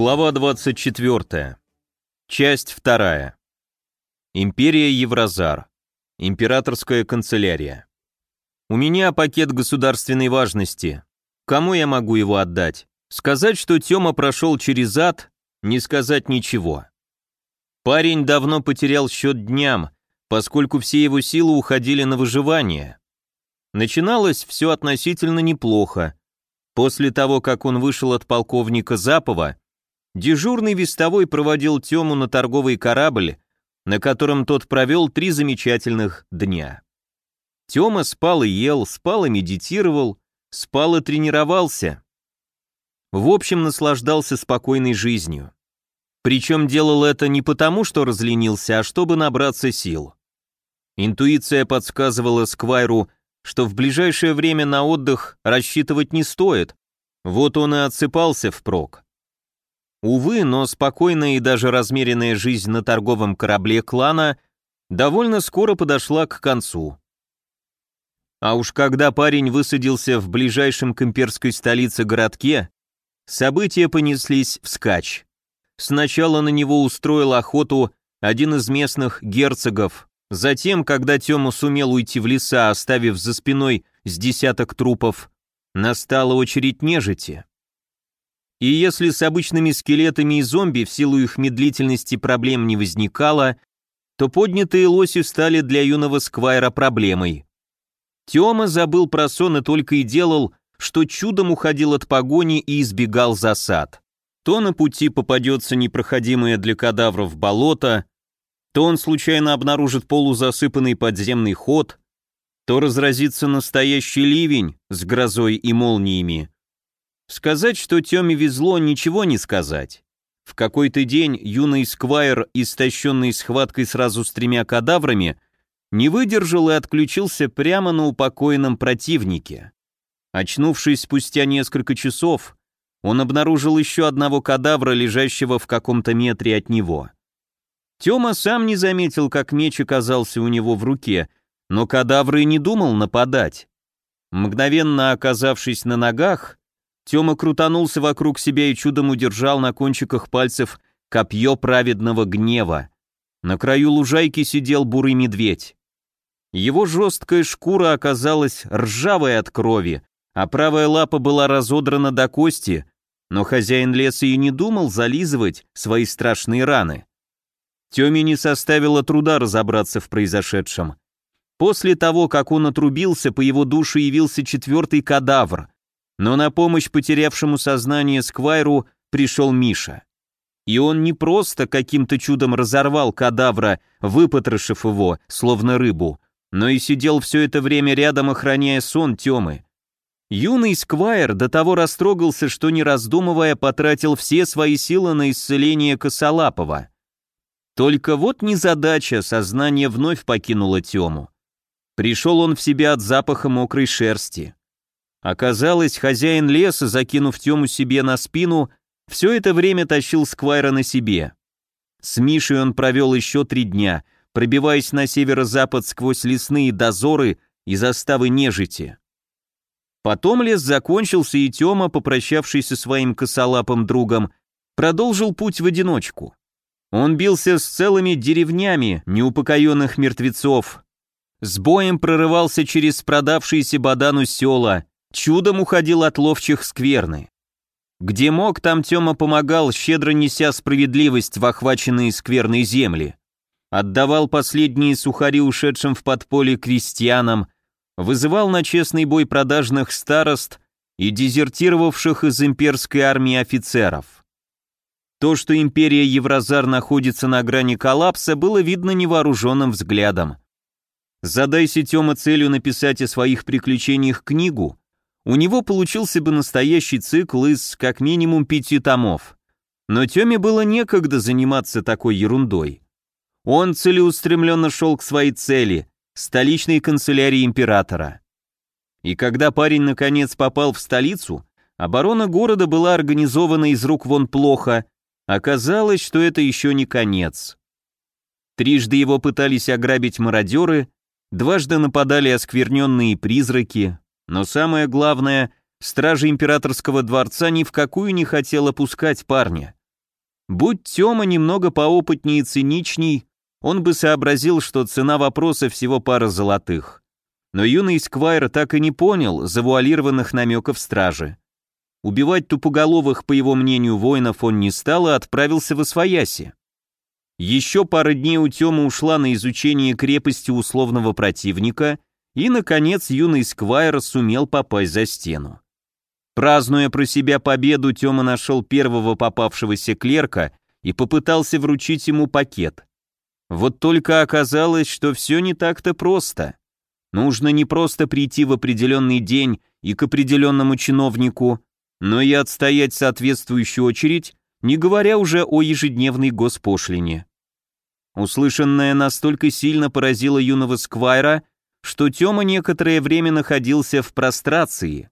Глава 24. Часть 2. Империя Евразар. Императорская канцелярия. У меня пакет государственной важности. Кому я могу его отдать? Сказать, что Тёма прошел через ад, не сказать ничего. Парень давно потерял счет дням, поскольку все его силы уходили на выживание. Начиналось все относительно неплохо. После того, как он вышел от полковника Запова, Дежурный вестовой проводил Тему на торговый корабль, на котором тот провел три замечательных дня. Тема спал и ел, спал и медитировал, спал и тренировался. В общем, наслаждался спокойной жизнью. Причем делал это не потому, что разленился, а чтобы набраться сил. Интуиция подсказывала Сквайру, что в ближайшее время на отдых рассчитывать не стоит, вот он и отсыпался впрок. Увы, но спокойная и даже размеренная жизнь на торговом корабле клана довольно скоро подошла к концу. А уж когда парень высадился в ближайшем к имперской столице городке, события понеслись вскачь. Сначала на него устроил охоту один из местных герцогов, затем, когда Тёма сумел уйти в леса, оставив за спиной с десяток трупов, настала очередь нежити. И если с обычными скелетами и зомби в силу их медлительности проблем не возникало, то поднятые лоси стали для юного сквайра проблемой. Тёма забыл про сон и только и делал, что чудом уходил от погони и избегал засад. То на пути попадется непроходимое для кадавров болото, то он случайно обнаружит полузасыпанный подземный ход, то разразится настоящий ливень с грозой и молниями, Сказать, что Тёме везло, ничего не сказать. В какой-то день юный сквайр, истощенный схваткой сразу с тремя кадаврами, не выдержал и отключился прямо на упокоенном противнике. Очнувшись спустя несколько часов, он обнаружил еще одного кадавра, лежащего в каком-то метре от него. Тёма сам не заметил, как меч оказался у него в руке, но кадавр и не думал нападать. Мгновенно оказавшись на ногах, Тёма крутанулся вокруг себя и чудом удержал на кончиках пальцев копье праведного гнева. На краю лужайки сидел бурый медведь. Его жесткая шкура оказалась ржавой от крови, а правая лапа была разодрана до кости, но хозяин леса и не думал зализывать свои страшные раны. Тёме не составило труда разобраться в произошедшем. После того, как он отрубился, по его душе явился четвертый кадавр, но на помощь потерявшему сознание Сквайру пришел Миша. И он не просто каким-то чудом разорвал кадавра, выпотрошив его, словно рыбу, но и сидел все это время рядом, охраняя сон Темы. Юный Сквайр до того растрогался, что не раздумывая потратил все свои силы на исцеление Косолапова. Только вот незадача, сознание вновь покинуло Тему. Пришел он в себя от запаха мокрой шерсти. Оказалось, хозяин леса, закинув Тему себе на спину, все это время тащил Сквайра на себе. С Мишей он провел еще три дня, пробиваясь на северо-запад сквозь лесные дозоры и заставы нежити. Потом лес закончился, и Тёма, попрощавшись со своим косолапым другом, продолжил путь в одиночку. Он бился с целыми деревнями неупокоенных мертвецов, с боем прорывался через продавшиеся Бадану села, Чудом уходил от ловчих скверны. Где мог, там Тёма помогал, щедро неся справедливость в охваченные скверной земли. Отдавал последние сухари ушедшим в подполье крестьянам, вызывал на честный бой продажных старост и дезертировавших из имперской армии офицеров. То, что империя Евразар находится на грани коллапса, было видно невооруженным взглядом. Задайся Тёма целью написать о своих приключениях книгу, у него получился бы настоящий цикл из как минимум пяти томов. Но Тёме было некогда заниматься такой ерундой. Он целеустремленно шел к своей цели – столичной канцелярии императора. И когда парень наконец попал в столицу, оборона города была организована из рук вон плохо, оказалось, что это еще не конец. Трижды его пытались ограбить мародеры, дважды нападали оскверненные призраки, но самое главное, стража императорского дворца ни в какую не хотела пускать парня. Будь Тёма немного поопытнее и циничней, он бы сообразил, что цена вопроса всего пара золотых. Но юный Сквайр так и не понял завуалированных намеков стражи. Убивать тупоголовых, по его мнению, воинов он не стал и отправился в Освояси. Еще пара дней у Тёмы ушла на изучение крепости условного противника, и, наконец, юный Сквайр сумел попасть за стену. Празднуя про себя победу, Тёма нашел первого попавшегося клерка и попытался вручить ему пакет. Вот только оказалось, что все не так-то просто. Нужно не просто прийти в определенный день и к определенному чиновнику, но и отстоять соответствующую очередь, не говоря уже о ежедневной госпошлине. Услышанное настолько сильно поразило юного Сквайра, что Тёма некоторое время находился в прострации.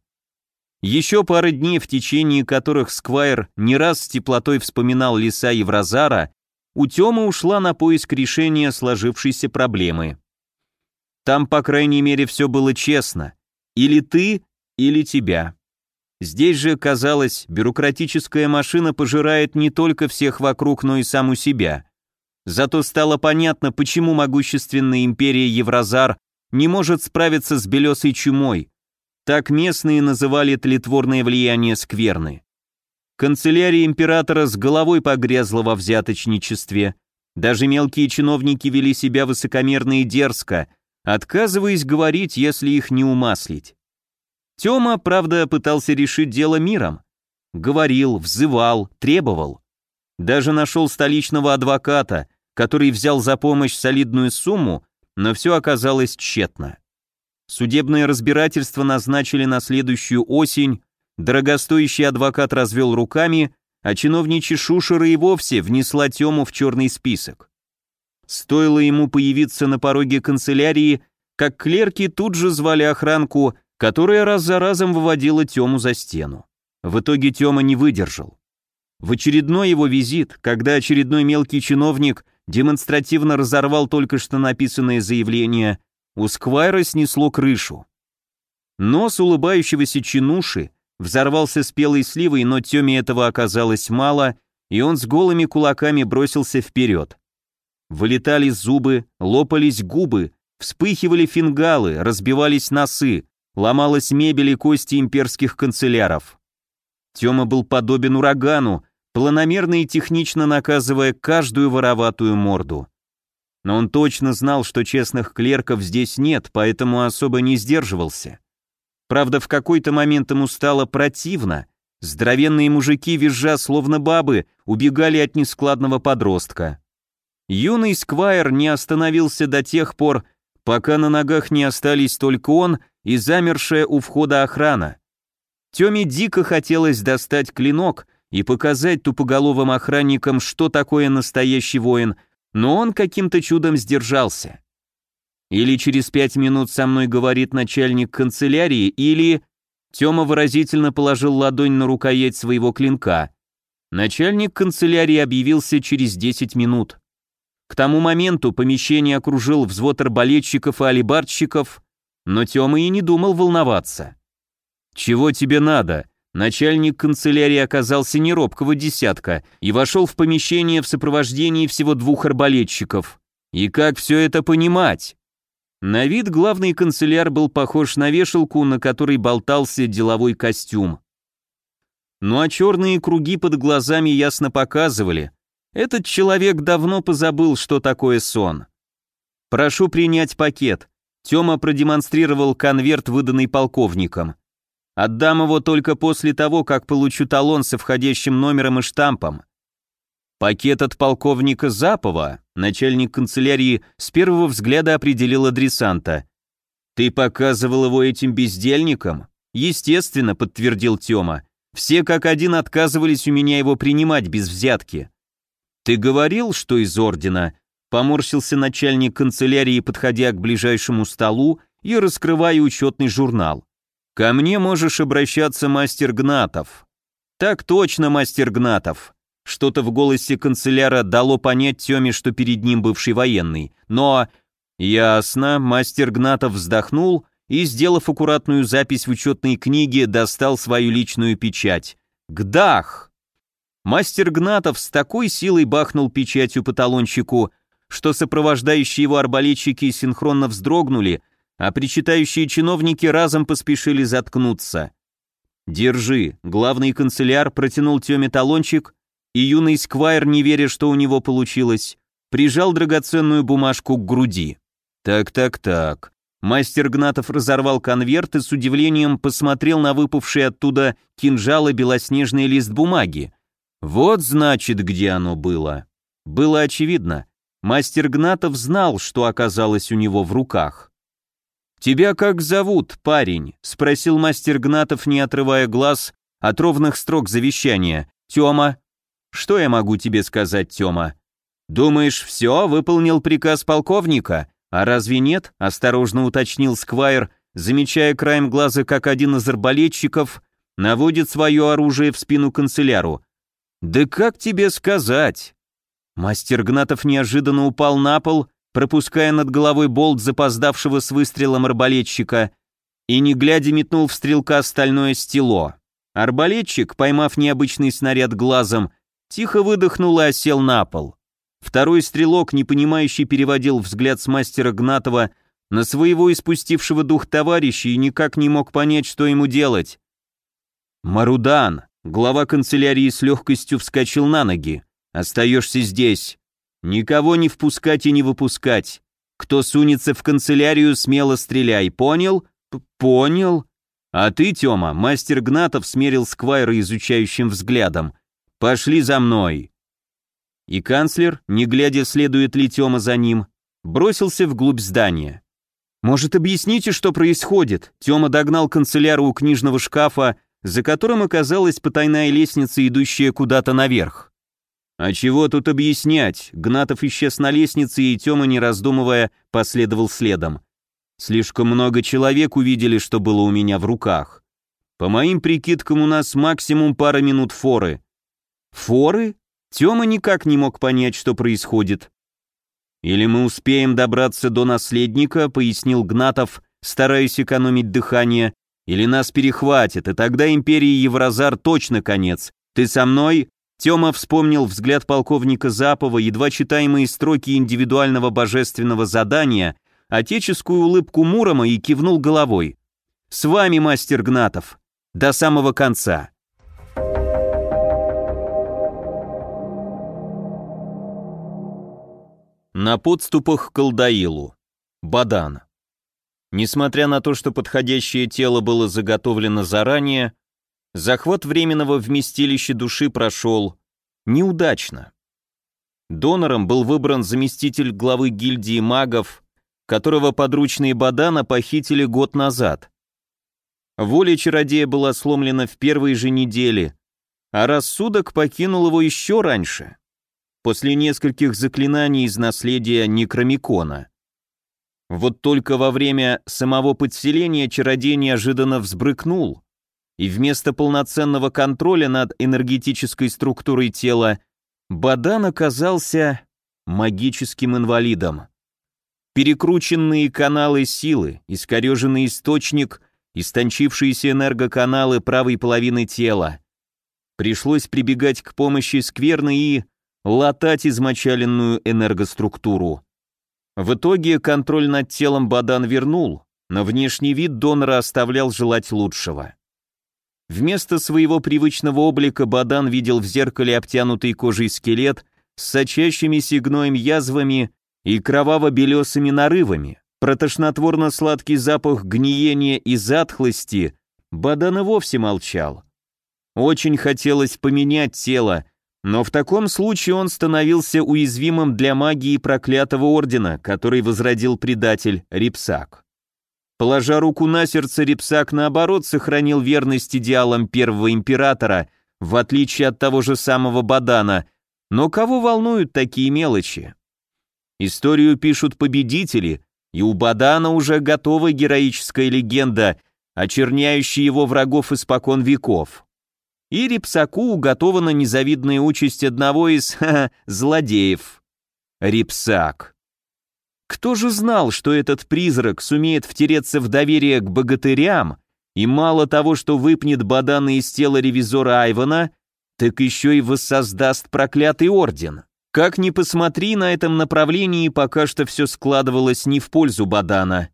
Еще пара дней, в течение которых Сквайр не раз с теплотой вспоминал леса Евразара, у Тёмы ушла на поиск решения сложившейся проблемы. Там, по крайней мере, все было честно. Или ты, или тебя. Здесь же, казалось, бюрократическая машина пожирает не только всех вокруг, но и саму себя. Зато стало понятно, почему могущественная империя Евразар не может справиться с белесой чумой. Так местные называли тлетворное влияние скверны. Канцелярия императора с головой погрязла во взяточничестве. Даже мелкие чиновники вели себя высокомерно и дерзко, отказываясь говорить, если их не умаслить. Тёма, правда, пытался решить дело миром. Говорил, взывал, требовал. Даже нашел столичного адвоката, который взял за помощь солидную сумму, но все оказалось тщетно. Судебное разбирательство назначили на следующую осень, дорогостоящий адвокат развел руками, а чиновничья шушера и вовсе внесла Тему в черный список. Стоило ему появиться на пороге канцелярии, как клерки тут же звали охранку которая раз за разом выводила Тему за стену. В итоге Тема не выдержал. В очередной его визит, когда очередной мелкий чиновник демонстративно разорвал только что написанное заявление, у Сквайра снесло крышу. Нос улыбающегося чинуши взорвался спелой сливой, но Теме этого оказалось мало, и он с голыми кулаками бросился вперед. Вылетали зубы, лопались губы, вспыхивали фингалы, разбивались носы, ломалась мебель и кости имперских канцеляров. Тёма был подобен урагану, планомерно и технично наказывая каждую вороватую морду. Но он точно знал, что честных клерков здесь нет, поэтому особо не сдерживался. Правда, в какой-то момент ему стало противно. Здоровенные мужики, визжа словно бабы, убегали от нескладного подростка. Юный сквайр не остановился до тех пор, пока на ногах не остались только он и замершая у входа охрана. Тёме дико хотелось достать клинок и показать тупоголовым охранникам, что такое настоящий воин, но он каким-то чудом сдержался. Или через пять минут со мной говорит начальник канцелярии, или... Тёма выразительно положил ладонь на рукоять своего клинка. Начальник канцелярии объявился через 10 минут. К тому моменту помещение окружил взвод арбалетчиков и алибардщиков, но Тёма и не думал волноваться. «Чего тебе надо?» Начальник канцелярии оказался не робкого десятка и вошел в помещение в сопровождении всего двух арбалетчиков. И как все это понимать? На вид главный канцеляр был похож на вешалку, на которой болтался деловой костюм. Ну а черные круги под глазами ясно показывали, этот человек давно позабыл, что такое сон. «Прошу принять пакет», Тёма продемонстрировал конверт, выданный полковником. Отдам его только после того, как получу талон со входящим номером и штампом. Пакет от полковника Запова, начальник канцелярии, с первого взгляда определил адресанта. Ты показывал его этим бездельникам? Естественно, подтвердил Тёма. Все как один отказывались у меня его принимать без взятки. Ты говорил, что из ордена? Поморщился начальник канцелярии, подходя к ближайшему столу и раскрывая учетный журнал. «Ко мне можешь обращаться, мастер Гнатов». «Так точно, мастер Гнатов». Что-то в голосе канцеляра дало понять Тёме, что перед ним бывший военный. Но... Ясно, мастер Гнатов вздохнул и, сделав аккуратную запись в учетной книге, достал свою личную печать. «Гдах!» Мастер Гнатов с такой силой бахнул печатью по талончику, что сопровождающие его арбалетчики синхронно вздрогнули, а причитающие чиновники разом поспешили заткнуться. «Держи», — главный канцеляр протянул Тёме талончик, и юный сквайр, не веря, что у него получилось, прижал драгоценную бумажку к груди. «Так-так-так». Мастер Гнатов разорвал конверт и с удивлением посмотрел на выпавший оттуда кинжал и белоснежный лист бумаги. Вот значит, где оно было. Было очевидно. Мастер Гнатов знал, что оказалось у него в руках. «Тебя как зовут, парень?» — спросил мастер Гнатов, не отрывая глаз от ровных строк завещания. «Тёма?» «Что я могу тебе сказать, Тёма?» «Думаешь, все, выполнил приказ полковника? А разве нет?» — осторожно уточнил Сквайр, замечая краем глаза, как один из арбалетчиков наводит свое оружие в спину канцеляру. «Да как тебе сказать?» Мастер Гнатов неожиданно упал на пол пропуская над головой болт запоздавшего с выстрелом арбалетчика, и не глядя метнул в стрелка стальное стело. Арбалетчик, поймав необычный снаряд глазом, тихо выдохнул и осел на пол. Второй стрелок, непонимающий, переводил взгляд с мастера Гнатова на своего испустившего дух товарища и никак не мог понять, что ему делать. «Марудан!» Глава канцелярии с легкостью вскочил на ноги. «Остаешься здесь. Никого не впускать и не выпускать. Кто сунется в канцелярию, смело стреляй. Понял? П Понял. А ты, Тёма, мастер Гнатов смерил Сквайра изучающим взглядом. Пошли за мной. И канцлер, не глядя, следует ли Тёма за ним, бросился вглубь здания. «Может, объясните, что происходит?» Тёма догнал канцеляру у книжного шкафа, за которым оказалась потайная лестница, идущая куда-то наверх. «А чего тут объяснять?» Гнатов исчез на лестнице, и Тёма, не раздумывая, последовал следом. «Слишком много человек увидели, что было у меня в руках. По моим прикидкам, у нас максимум пара минут форы». «Форы?» Тёма никак не мог понять, что происходит. «Или мы успеем добраться до наследника», — пояснил Гнатов, стараясь экономить дыхание, «или нас перехватит, и тогда империи Евразар точно конец. Ты со мной?» Тёма вспомнил взгляд полковника Запова, едва читаемые строки индивидуального божественного задания, отеческую улыбку Мурома и кивнул головой. «С вами, мастер Гнатов. До самого конца». На подступах к Алдаилу. Бадан. Несмотря на то, что подходящее тело было заготовлено заранее, Захват временного вместилища души прошел неудачно. Донором был выбран заместитель главы гильдии магов, которого подручные Бадана похитили год назад. Воля чародея была сломлена в первой же неделе, а рассудок покинул его еще раньше, после нескольких заклинаний из наследия Некромикона. Вот только во время самого подселения чародей неожиданно взбрыкнул, и вместо полноценного контроля над энергетической структурой тела Бадан оказался магическим инвалидом. Перекрученные каналы силы, искореженный источник, истончившиеся энергоканалы правой половины тела. Пришлось прибегать к помощи скверны и латать измочаленную энергоструктуру. В итоге контроль над телом Бадан вернул, но внешний вид донора оставлял желать лучшего. Вместо своего привычного облика Бадан видел в зеркале обтянутый кожей скелет с сочащимися гноем язвами и кроваво-белесыми нарывами. Про тошнотворно-сладкий запах гниения и затхлости Бадан и вовсе молчал. Очень хотелось поменять тело, но в таком случае он становился уязвимым для магии проклятого ордена, который возродил предатель Рипсак. Положа руку на сердце, Репсак, наоборот, сохранил верность идеалам первого императора, в отличие от того же самого Бадана. Но кого волнуют такие мелочи? Историю пишут победители, и у Бадана уже готова героическая легенда, очерняющая его врагов испокон веков. И Репсаку уготована незавидная участь одного из ха -ха, злодеев. Репсак. Кто же знал, что этот призрак сумеет втереться в доверие к богатырям, и мало того, что выпнет Бадана из тела ревизора Айвана, так еще и воссоздаст проклятый орден. Как ни посмотри, на этом направлении пока что все складывалось не в пользу Бадана.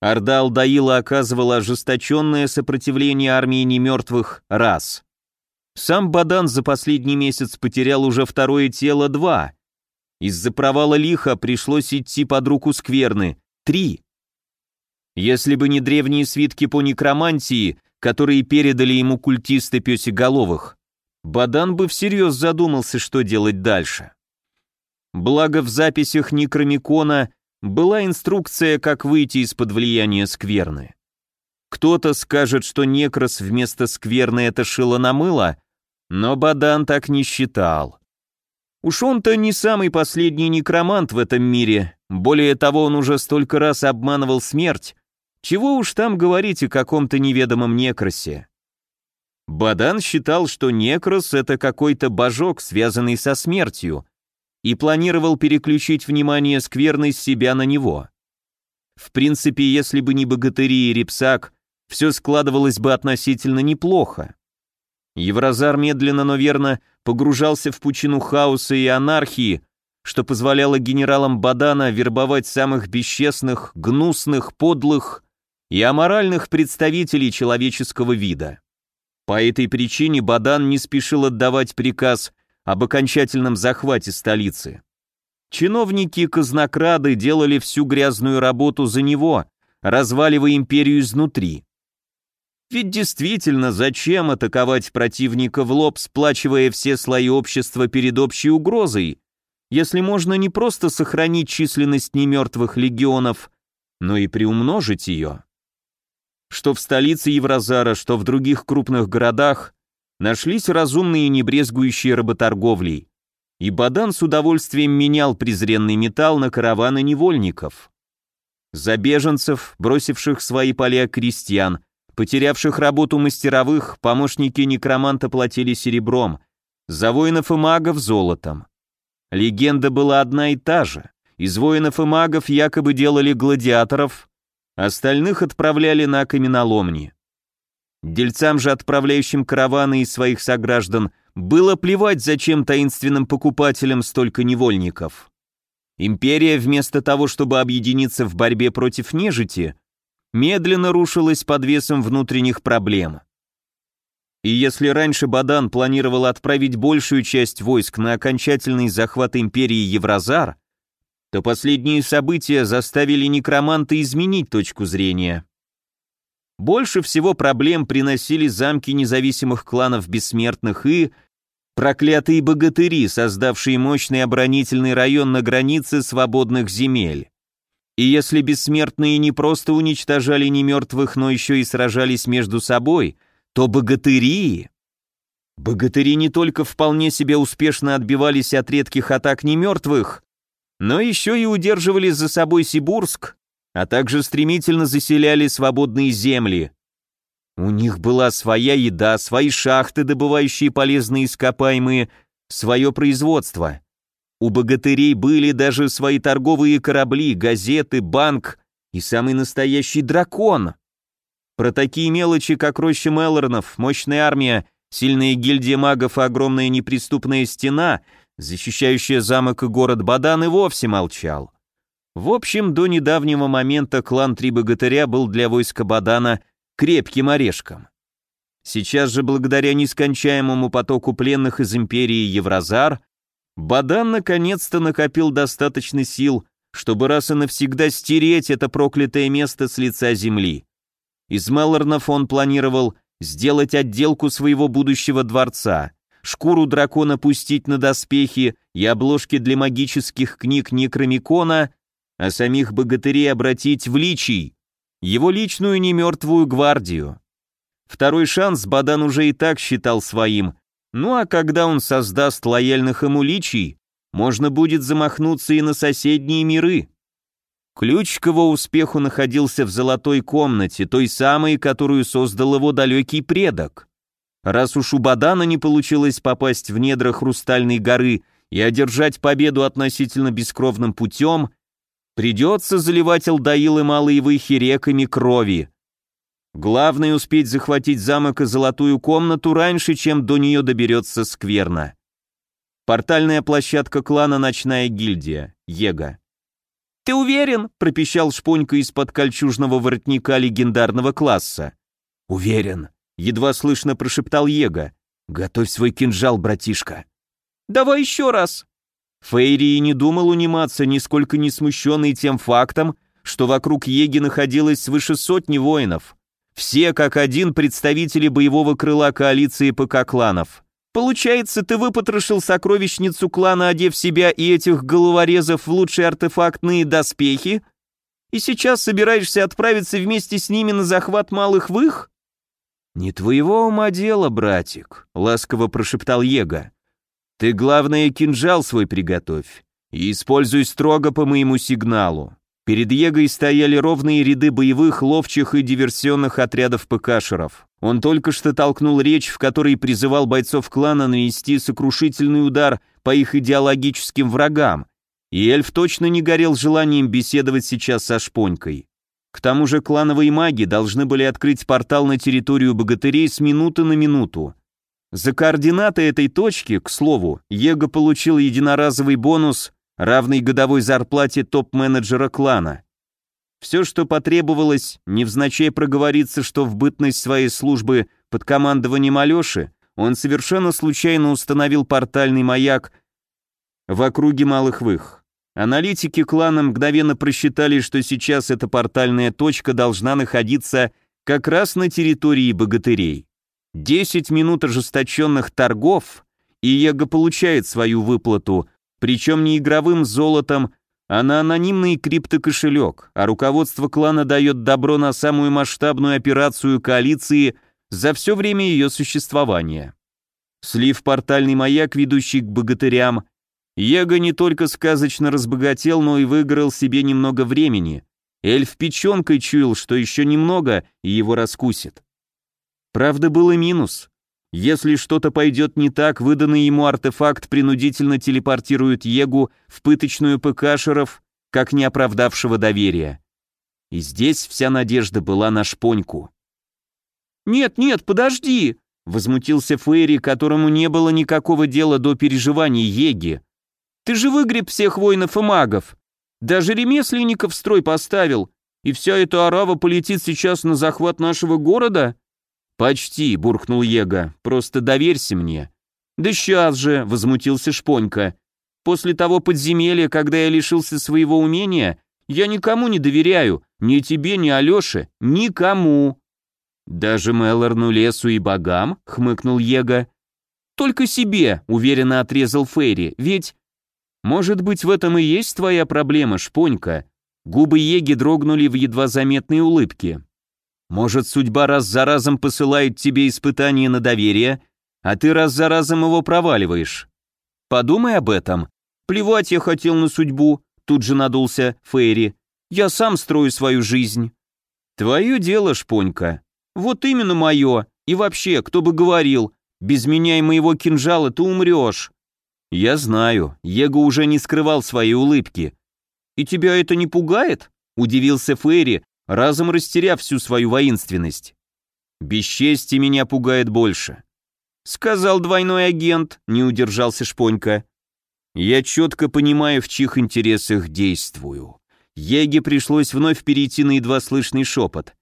Орда Алдаила оказывала ожесточенное сопротивление армии немертвых раз. Сам Бадан за последний месяц потерял уже второе тело два. Из-за провала лиха пришлось идти под руку скверны три. Если бы не древние свитки по некромантии, которые передали ему культисты песеголовых, Бадан бы всерьез задумался, что делать дальше. Благо в записях Некромикона была инструкция, как выйти из-под влияния скверны. Кто-то скажет, что некрос вместо скверны это шило на мыло, но Бадан так не считал. Уж он-то не самый последний некромант в этом мире, более того, он уже столько раз обманывал смерть, чего уж там говорить о каком-то неведомом некросе. Бадан считал, что некрос — это какой-то божок, связанный со смертью, и планировал переключить внимание скверной с себя на него. В принципе, если бы не богатыри и репсак, все складывалось бы относительно неплохо. Евразар медленно, но верно погружался в пучину хаоса и анархии, что позволяло генералам Бадана вербовать самых бесчестных, гнусных, подлых и аморальных представителей человеческого вида. По этой причине Бадан не спешил отдавать приказ об окончательном захвате столицы. Чиновники-казнокрады делали всю грязную работу за него, разваливая империю изнутри. Ведь действительно, зачем атаковать противника в лоб, сплачивая все слои общества перед общей угрозой, если можно не просто сохранить численность немертвых легионов, но и приумножить ее? Что в столице Евразара, что в других крупных городах нашлись разумные небрезгующие работорговлей, и Бадан с удовольствием менял презренный металл на караваны невольников. За беженцев, бросивших свои поля крестьян, потерявших работу мастеровых, помощники некроманта платили серебром, за воинов и магов золотом. Легенда была одна и та же. Из воинов и магов якобы делали гладиаторов, остальных отправляли на каменоломни. Дельцам же, отправляющим караваны из своих сограждан, было плевать, зачем таинственным покупателям столько невольников. Империя, вместо того, чтобы объединиться в борьбе против нежити, медленно рушилась под весом внутренних проблем. И если раньше Бадан планировал отправить большую часть войск на окончательный захват империи Евразар, то последние события заставили некроманта изменить точку зрения. Больше всего проблем приносили замки независимых кланов бессмертных и проклятые богатыри, создавшие мощный оборонительный район на границе свободных земель. И если бессмертные не просто уничтожали немертвых, но еще и сражались между собой, то богатыри... Богатыри не только вполне себе успешно отбивались от редких атак немертвых, но еще и удерживали за собой Сибурск а также стремительно заселяли свободные земли. У них была своя еда, свои шахты, добывающие полезные ископаемые, свое производство. У богатырей были даже свои торговые корабли, газеты, банк и самый настоящий дракон. Про такие мелочи, как роща Мелорнов, мощная армия, сильная гильдия магов и огромная неприступная стена, защищающая замок и город Бадан, и вовсе молчал. В общем, до недавнего момента клан Три Богатыря был для войска Бадана крепким орешком. Сейчас же, благодаря нескончаемому потоку пленных из империи Евразар, Бадан наконец-то накопил достаточно сил, чтобы раз и навсегда стереть это проклятое место с лица земли. Из Мелорнов он планировал сделать отделку своего будущего дворца, шкуру дракона пустить на доспехи и обложки для магических книг Некромикона а самих богатырей обратить в личий, его личную немертвую гвардию. Второй шанс Бадан уже и так считал своим, ну а когда он создаст лояльных ему личий, можно будет замахнуться и на соседние миры. Ключ к его успеху находился в золотой комнате, той самой, которую создал его далекий предок. Раз уж у Бадана не получилось попасть в недра Хрустальной горы и одержать победу относительно бескровным путем, Придется заливать Алдаил и Малые Выхи реками крови. Главное успеть захватить замок и золотую комнату раньше, чем до нее доберется скверно. Портальная площадка клана «Ночная гильдия», Ега. «Ты уверен?» — пропищал Шпонька из-под кольчужного воротника легендарного класса. «Уверен», — едва слышно прошептал Ега. «Готовь свой кинжал, братишка». «Давай еще раз». Фейри не думал униматься, нисколько не смущенный тем фактом, что вокруг Еги находилось свыше сотни воинов. Все как один представители боевого крыла коалиции ПК-кланов. Получается, ты выпотрошил сокровищницу клана, одев себя и этих головорезов в лучшие артефактные доспехи? И сейчас собираешься отправиться вместе с ними на захват малых вых? «Не твоего ума дело, братик», — ласково прошептал Ега. «Ты, главное, кинжал свой приготовь и используй строго по моему сигналу. Перед Егой стояли ровные ряды боевых, ловчих и диверсионных отрядов ПКшеров. Он только что толкнул речь, в которой призывал бойцов клана нанести сокрушительный удар по их идеологическим врагам, и эльф точно не горел желанием беседовать сейчас со Шпонькой. К тому же клановые маги должны были открыть портал на территорию богатырей с минуты на минуту. За координаты этой точки, к слову, Его получил единоразовый бонус равный годовой зарплате топ-менеджера клана. Все, что потребовалось, невзначай проговориться, что в бытность своей службы под командованием Алеши он совершенно случайно установил портальный маяк в округе Малых Вых. Аналитики клана мгновенно просчитали, что сейчас эта портальная точка должна находиться как раз на территории богатырей. Десять минут ожесточенных торгов, и Его получает свою выплату, причем не игровым золотом, а на анонимный криптокошелек, а руководство клана дает добро на самую масштабную операцию коалиции за все время ее существования. Слив портальный маяк, ведущий к богатырям, Его не только сказочно разбогател, но и выиграл себе немного времени. Эльф печенкой чуял, что еще немного, и его раскусит. Правда, был и минус. Если что-то пойдет не так, выданный ему артефакт принудительно телепортирует Егу в пыточную ПКшеров, как не оправдавшего доверия. И здесь вся надежда была на шпоньку. «Нет, нет, подожди!» — возмутился Фейри, которому не было никакого дела до переживаний Еги. «Ты же выгреб всех воинов и магов! Даже ремесленников в строй поставил, и вся эта арава полетит сейчас на захват нашего города?» «Почти», — буркнул Ега, — «просто доверься мне». «Да сейчас же», — возмутился Шпонька. «После того подземелья, когда я лишился своего умения, я никому не доверяю, ни тебе, ни Алёше, никому». «Даже Мелорну лесу и богам?» — хмыкнул Ега. «Только себе», — уверенно отрезал Фейри, «ведь...» «Может быть, в этом и есть твоя проблема, Шпонька?» Губы Еги дрогнули в едва заметной улыбке. Может, судьба раз за разом посылает тебе испытание на доверие, а ты раз за разом его проваливаешь. Подумай об этом. Плевать я хотел на судьбу, тут же надулся Фейри. Я сам строю свою жизнь. Твое дело, шпонька. Вот именно мое. И вообще, кто бы говорил, без меня и моего кинжала ты умрешь. Я знаю, Его уже не скрывал своей улыбки. И тебя это не пугает? Удивился Фейри, разом растеряв всю свою воинственность. «Бесчестье меня пугает больше», — сказал двойной агент, не удержался Шпонька. «Я четко понимаю, в чьих интересах действую». Еге пришлось вновь перейти на едва слышный шепот.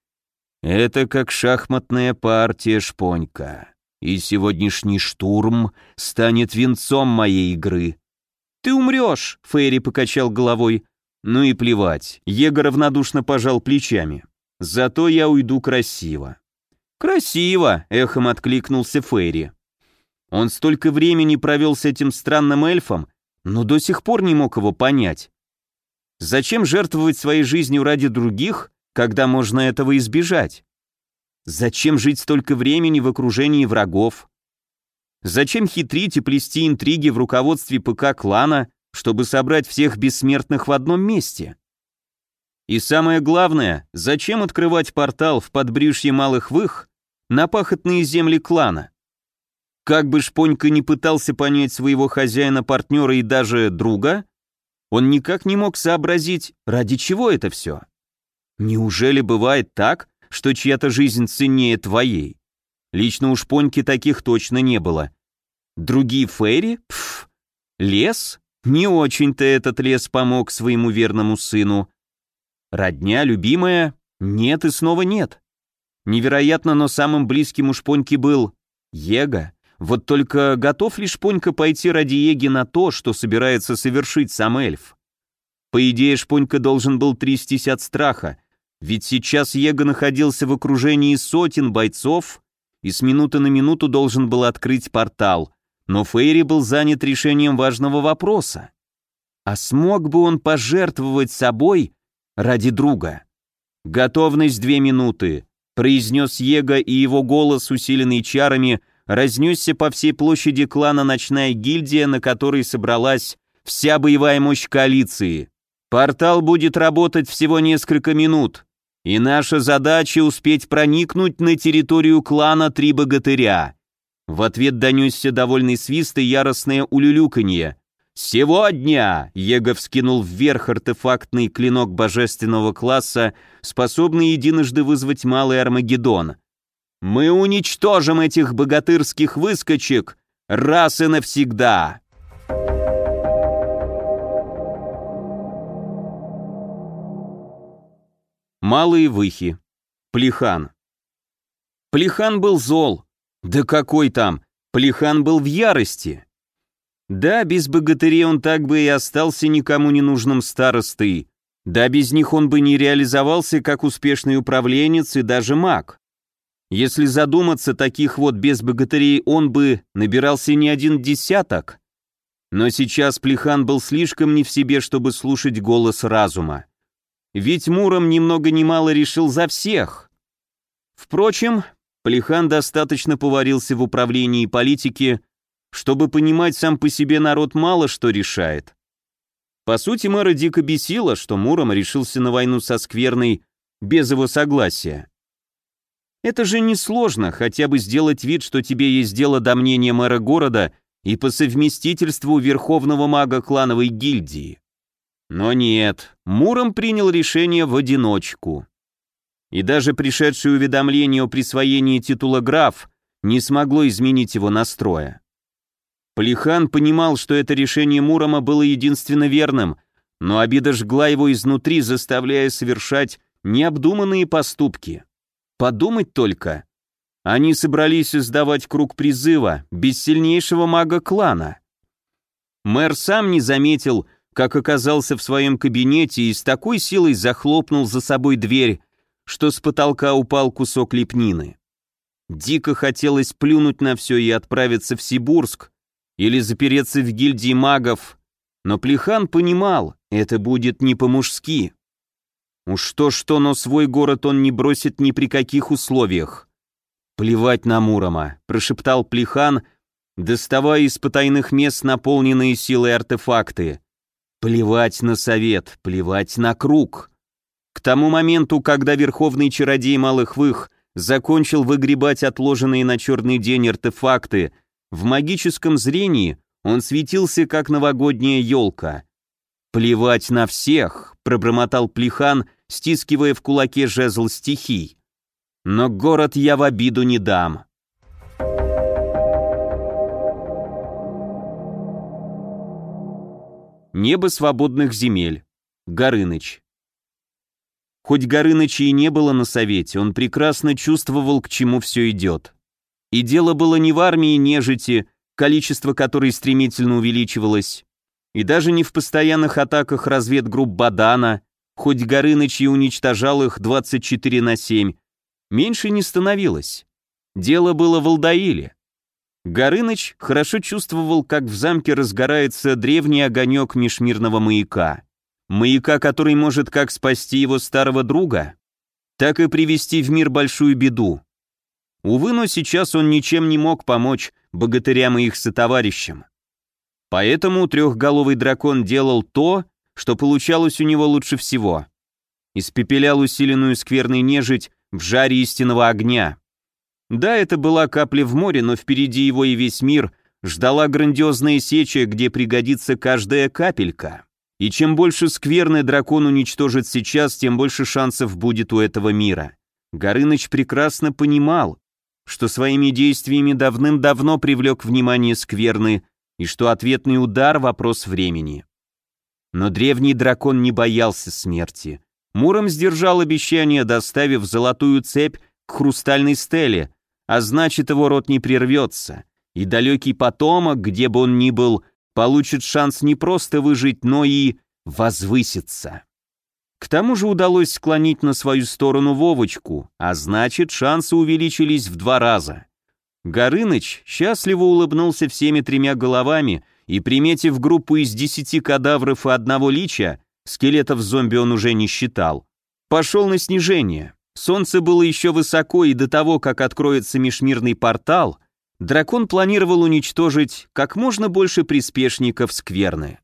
«Это как шахматная партия Шпонька, и сегодняшний штурм станет венцом моей игры». «Ты умрешь», — Фейри покачал головой. Ну и плевать, Егор равнодушно пожал плечами. Зато я уйду красиво. Красиво, эхом откликнулся Фейри. Он столько времени провел с этим странным эльфом, но до сих пор не мог его понять. Зачем жертвовать своей жизнью ради других, когда можно этого избежать? Зачем жить столько времени в окружении врагов? Зачем хитрить и плести интриги в руководстве ПК клана, чтобы собрать всех бессмертных в одном месте. И самое главное, зачем открывать портал в подбрюшье Малых Вых на пахотные земли клана? Как бы Шпонька не пытался понять своего хозяина-партнера и даже друга, он никак не мог сообразить, ради чего это все. Неужели бывает так, что чья-то жизнь ценнее твоей. Лично у Шпоньки таких точно не было. Другие фейри? Пф. Лес? Не очень-то этот лес помог своему верному сыну. Родня, любимая? Нет и снова нет. Невероятно, но самым близким у Шпоньки был Ега. Вот только готов ли Шпонька пойти ради Еги на то, что собирается совершить сам эльф? По идее, Шпонька должен был трястись от страха, ведь сейчас Ега находился в окружении сотен бойцов и с минуты на минуту должен был открыть портал, но Фейри был занят решением важного вопроса. А смог бы он пожертвовать собой ради друга? «Готовность две минуты», — произнес Ега, и его голос, усиленный чарами, разнесся по всей площади клана «Ночная гильдия», на которой собралась вся боевая мощь коалиции. «Портал будет работать всего несколько минут, и наша задача успеть проникнуть на территорию клана Три Богатыря». В ответ донесся довольный свист и яростное улюлюканье. «Сегодня!» — Его вскинул вверх артефактный клинок божественного класса, способный единожды вызвать малый Армагеддон. «Мы уничтожим этих богатырских выскочек раз и навсегда!» Малые выхи. Плехан. Плехан был зол. Да какой там? Плехан был в ярости. Да, без богатырей он так бы и остался никому не нужным старостой. Да, без них он бы не реализовался как успешный управленец и даже маг. Если задуматься, таких вот без богатырей он бы набирался не один десяток. Но сейчас Плехан был слишком не в себе, чтобы слушать голос разума. Ведь Муром ни много мало решил за всех. Впрочем, Плехан достаточно поварился в управлении и политике, чтобы понимать сам по себе народ мало что решает. По сути, мэра дико бесило, что Муром решился на войну со Скверной без его согласия. Это же несложно, хотя бы сделать вид, что тебе есть дело до мнения мэра города и по совместительству верховного мага клановой гильдии. Но нет, Муром принял решение в одиночку. И даже пришедшее уведомление о присвоении титула граф не смогло изменить его настроя. Полихан понимал, что это решение Мурома было единственно верным, но обида жгла его изнутри, заставляя совершать необдуманные поступки. Подумать только. Они собрались создавать круг призыва без сильнейшего мага клана. Мэр сам не заметил, как оказался в своем кабинете и с такой силой захлопнул за собой дверь, что с потолка упал кусок лепнины. Дико хотелось плюнуть на все и отправиться в Сибурск, или запереться в гильдии магов, но Плехан понимал, это будет не по-мужски. Уж то-что, но свой город он не бросит ни при каких условиях. «Плевать на Мурома», — прошептал Плехан, доставая из потайных мест наполненные силой артефакты. «Плевать на совет, плевать на круг». К тому моменту, когда верховный чародей Малых Вых закончил выгребать отложенные на черный день артефакты, в магическом зрении он светился, как новогодняя елка. «Плевать на всех», — пробормотал Плехан, стискивая в кулаке жезл стихий. «Но город я в обиду не дам». Небо свободных земель. Горыныч. Хоть Горыныча и не было на совете, он прекрасно чувствовал, к чему все идет. И дело было не в армии нежити, количество которой стремительно увеличивалось, и даже не в постоянных атаках разведгрупп Бадана, хоть Горыныч и уничтожал их 24 на 7, меньше не становилось. Дело было в Алдаиле. Горыныч хорошо чувствовал, как в замке разгорается древний огонек межмирного маяка. Маяка, который может как спасти его старого друга, так и привести в мир большую беду. Увы, но сейчас он ничем не мог помочь богатырям и их сотоварищам. Поэтому трехголовый дракон делал то, что получалось у него лучше всего. Испепелял усиленную скверной нежить в жаре истинного огня. Да, это была капля в море, но впереди его и весь мир ждала грандиозная сеча, где пригодится каждая капелька. И чем больше скверный дракон уничтожит сейчас, тем больше шансов будет у этого мира. Горыныч прекрасно понимал, что своими действиями давным-давно привлек внимание скверны и что ответный удар — вопрос времени. Но древний дракон не боялся смерти. Муром сдержал обещание, доставив золотую цепь к хрустальной стеле, а значит его рот не прервется, и далекий потомок, где бы он ни был, получит шанс не просто выжить, но и возвыситься. К тому же удалось склонить на свою сторону Вовочку, а значит, шансы увеличились в два раза. Горыныч счастливо улыбнулся всеми тремя головами и, приметив группу из десяти кадавров и одного лича, скелетов зомби он уже не считал, пошел на снижение. Солнце было еще высоко, и до того, как откроется межмирный портал, дракон планировал уничтожить как можно больше приспешников скверны.